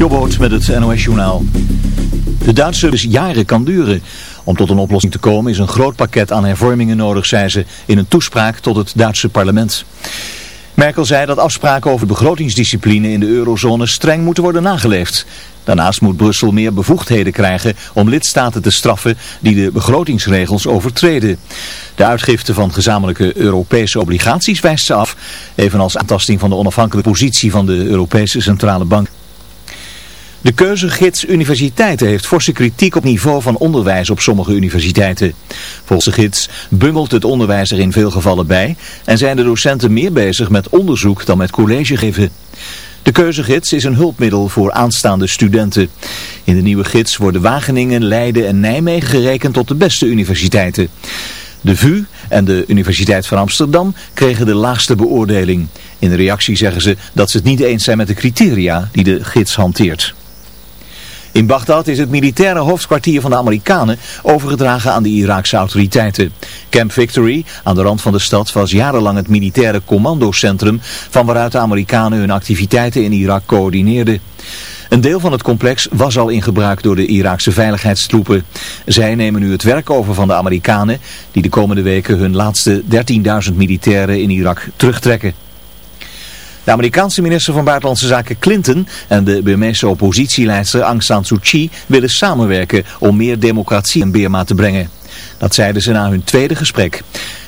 Jobboot met het NOS Journaal. De Duitse dus jaren kan duren. Om tot een oplossing te komen is een groot pakket aan hervormingen nodig, zei ze in een toespraak tot het Duitse parlement. Merkel zei dat afspraken over begrotingsdiscipline in de eurozone streng moeten worden nageleefd. Daarnaast moet Brussel meer bevoegdheden krijgen om lidstaten te straffen die de begrotingsregels overtreden. De uitgifte van gezamenlijke Europese obligaties wijst ze af, evenals aantasting van de onafhankelijke positie van de Europese Centrale Bank. De keuzegids universiteiten heeft forse kritiek op niveau van onderwijs op sommige universiteiten. Volgens de gids bungelt het onderwijs er in veel gevallen bij en zijn de docenten meer bezig met onderzoek dan met collegegeven. De keuzegids is een hulpmiddel voor aanstaande studenten. In de nieuwe gids worden Wageningen, Leiden en Nijmegen gerekend tot de beste universiteiten. De VU en de Universiteit van Amsterdam kregen de laagste beoordeling. In de reactie zeggen ze dat ze het niet eens zijn met de criteria die de gids hanteert. In Bagdad is het militaire hoofdkwartier van de Amerikanen overgedragen aan de Iraakse autoriteiten. Camp Victory, aan de rand van de stad, was jarenlang het militaire commandocentrum van waaruit de Amerikanen hun activiteiten in Irak coördineerden. Een deel van het complex was al in gebruik door de Iraakse veiligheidstroepen. Zij nemen nu het werk over van de Amerikanen, die de komende weken hun laatste 13.000 militairen in Irak terugtrekken. De Amerikaanse minister van Buitenlandse Zaken Clinton en de Burmeese oppositieleidster Aung San Suu Kyi willen samenwerken om meer democratie in Burma te brengen. Dat zeiden ze na hun tweede gesprek.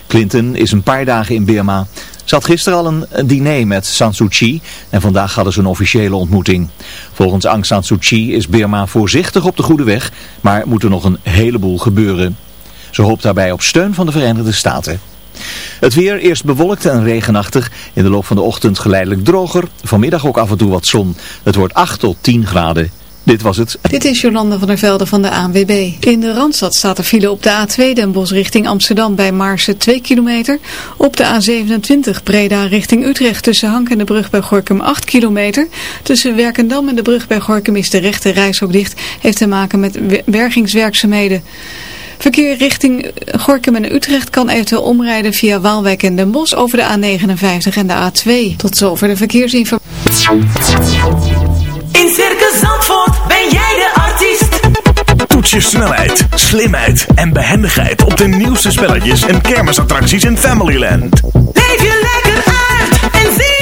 Clinton is een paar dagen in Burma. Ze had gisteren al een diner met San Suu Kyi en vandaag hadden ze een officiële ontmoeting. Volgens Aung San Suu Kyi is Burma voorzichtig op de goede weg, maar moet er nog een heleboel gebeuren. Ze hoopt daarbij op steun van de Verenigde Staten. Het weer eerst bewolkt en regenachtig. In de loop van de ochtend geleidelijk droger. Vanmiddag ook af en toe wat zon. Het wordt 8 tot 10 graden. Dit was het. Dit is Jolanda van der Velde van de ANWB. In de Randstad staat er file op de A2 Den Bosch richting Amsterdam bij Maarsen 2 kilometer. Op de A27 Breda richting Utrecht tussen Hank en de brug bij Gorkum 8 kilometer. Tussen Werkendam en de brug bij Gorkum is de rechte reis ook dicht. Heeft te maken met bergingswerkzaamheden. Verkeer richting Gorkum en Utrecht kan eventueel omrijden via Waalwijk en Den Bosch over de A59 en de A2. Tot zover de verkeersinformatie. In Circus Zandvoort ben jij de artiest. Toets je snelheid, slimheid en behendigheid op de nieuwste spelletjes en kermisattracties in Familyland. Leef je lekker uit en zie.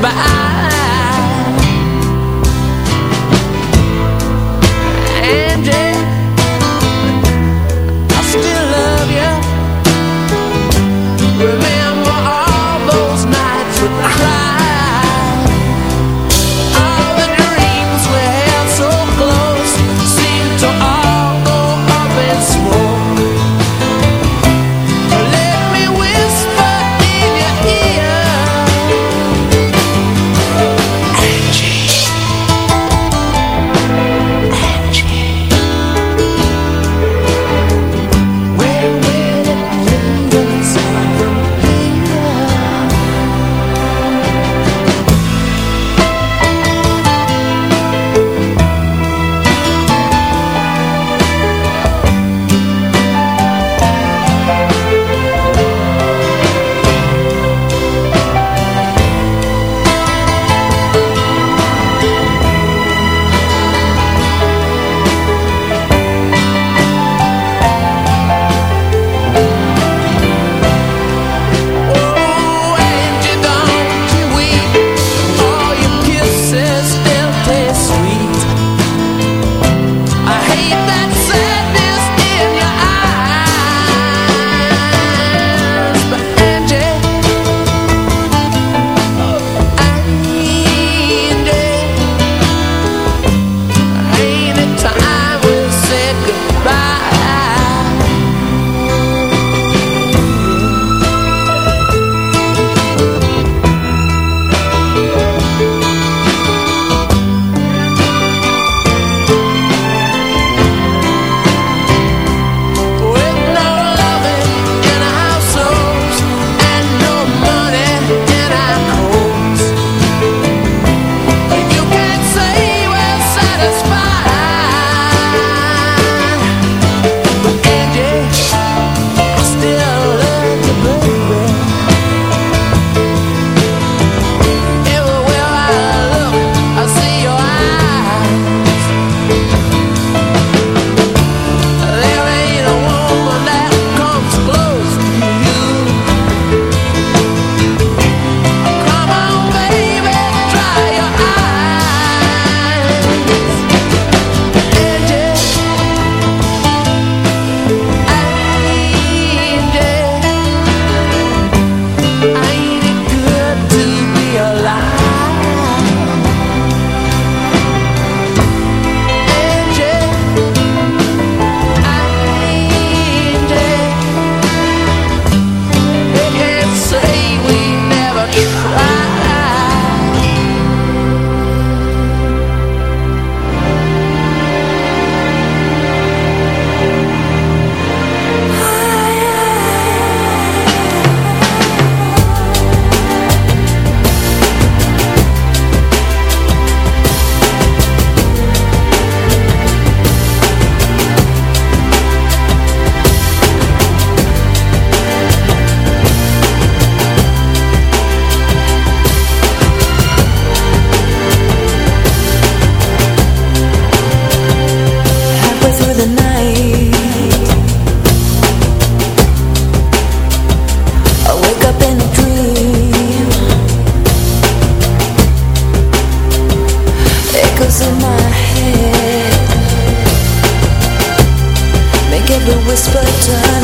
But I whisper to her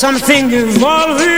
something evolving.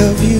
love you.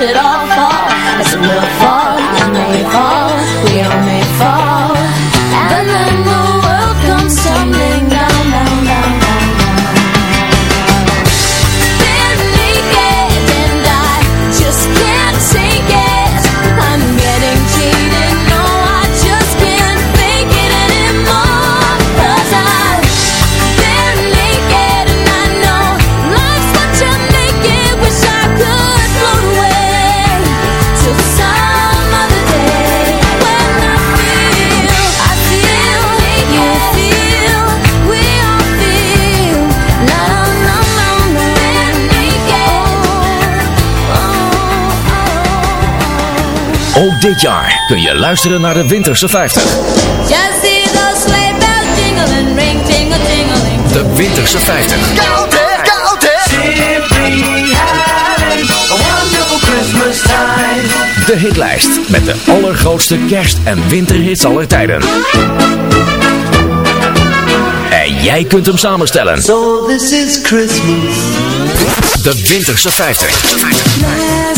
It all. Ook dit jaar kun je luisteren naar de Winterse 50. Just see those sleigh bells jingling, ring, tingle, tingling. De Winterse 50. Koud hè, koud hè. Simply having a wonderful Christmas time. De hitlijst met de allergrootste kerst- en winterhits aller tijden. En jij kunt hem samenstellen. So this is Christmas. De Winterse 50.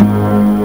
Amen.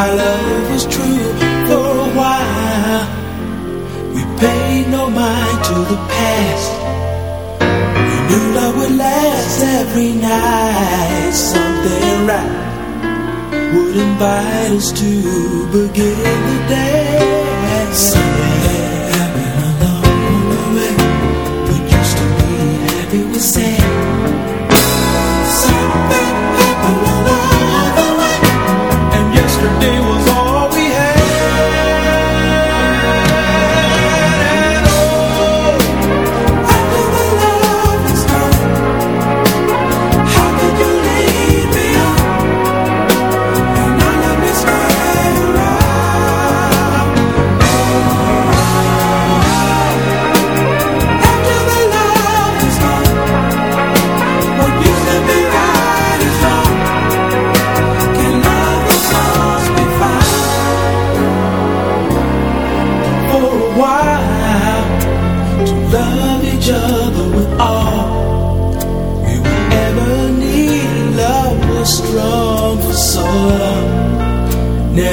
Our love was true for a while. We paid no mind to the past. We knew love would last every night. Something right would invite us to begin the day. Something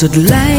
het lijkt.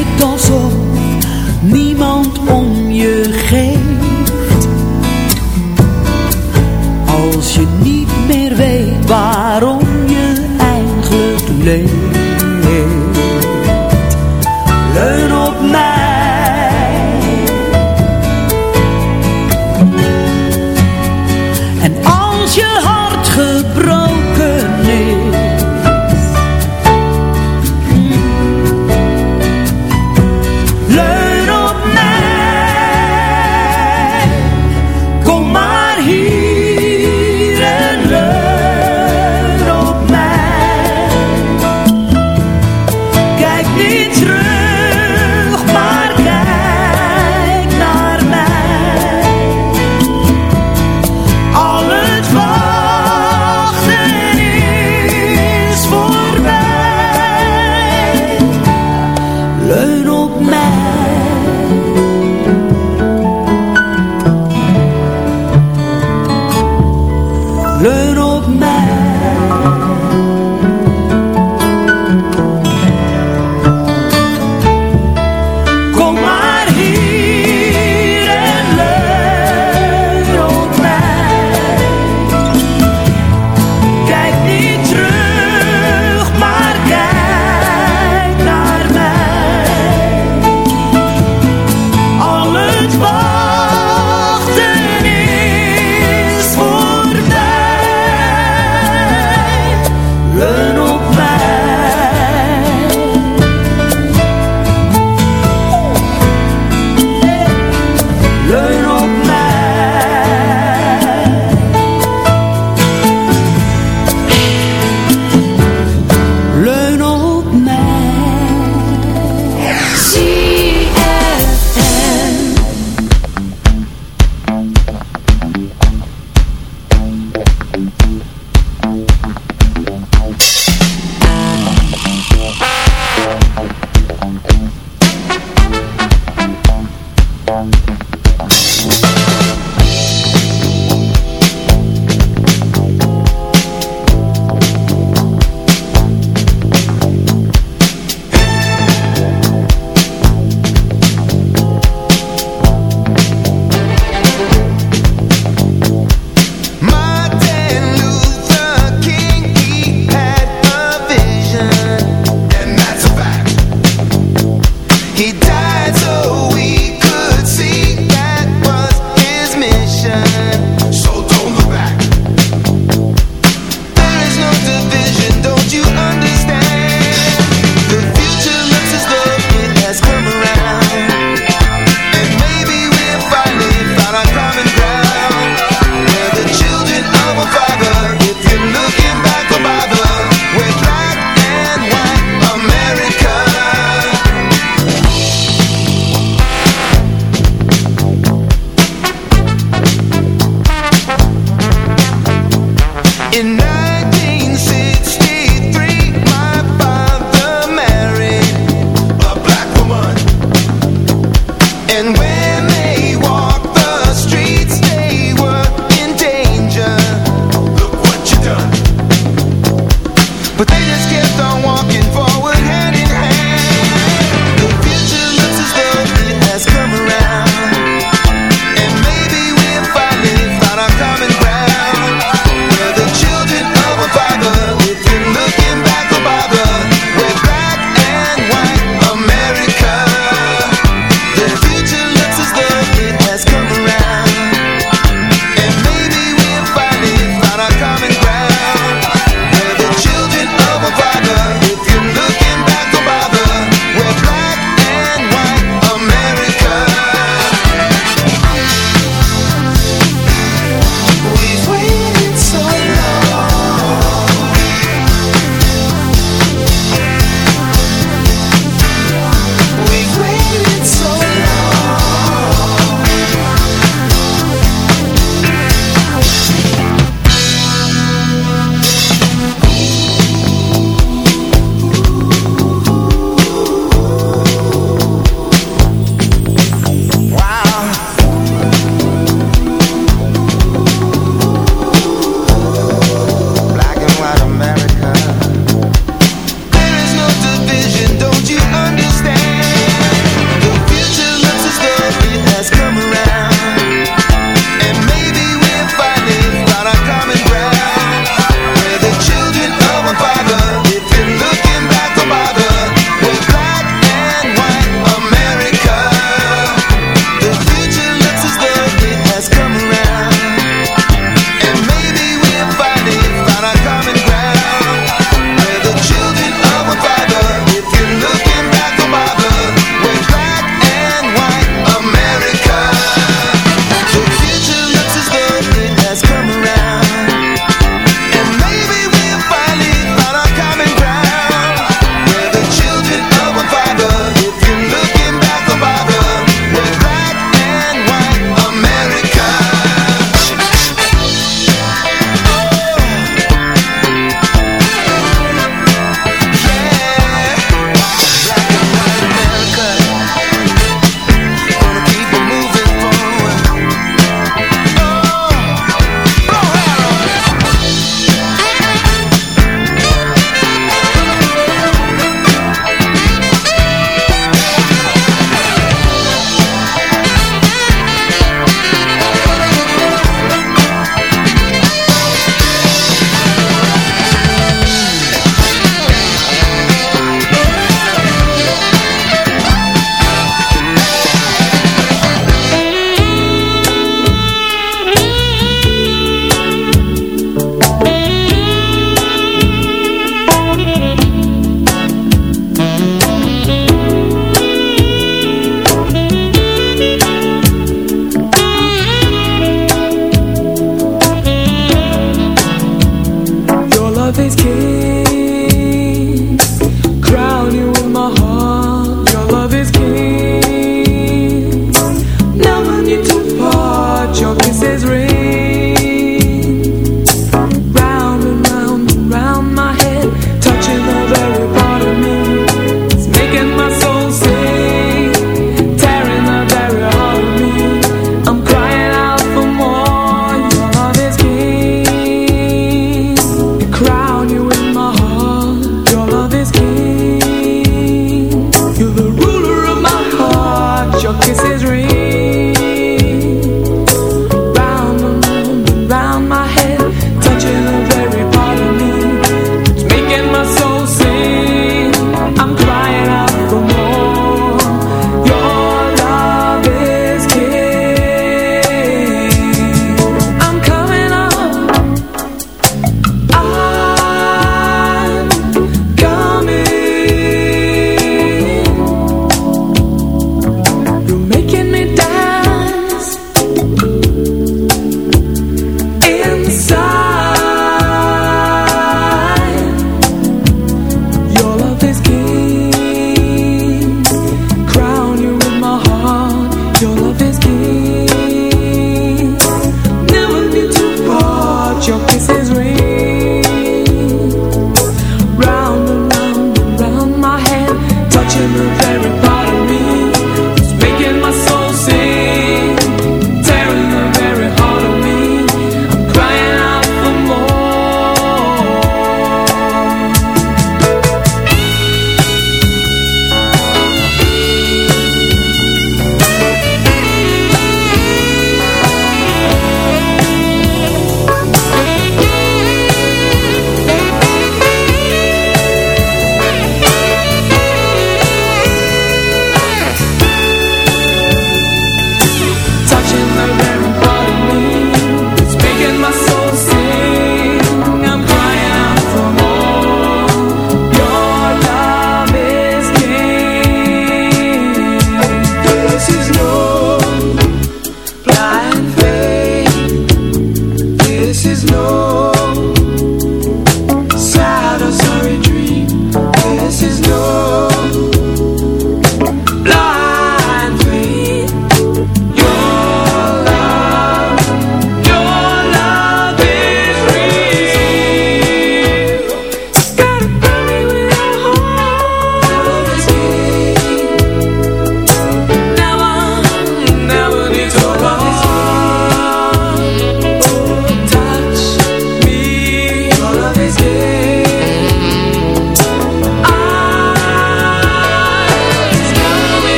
summer.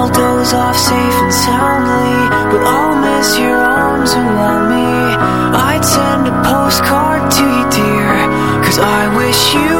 I'll doze off safe and soundly. but I'll miss your arms around me. I'd send a postcard to you, dear, cause I wish you.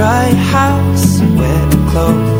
Dry house, wet clothes.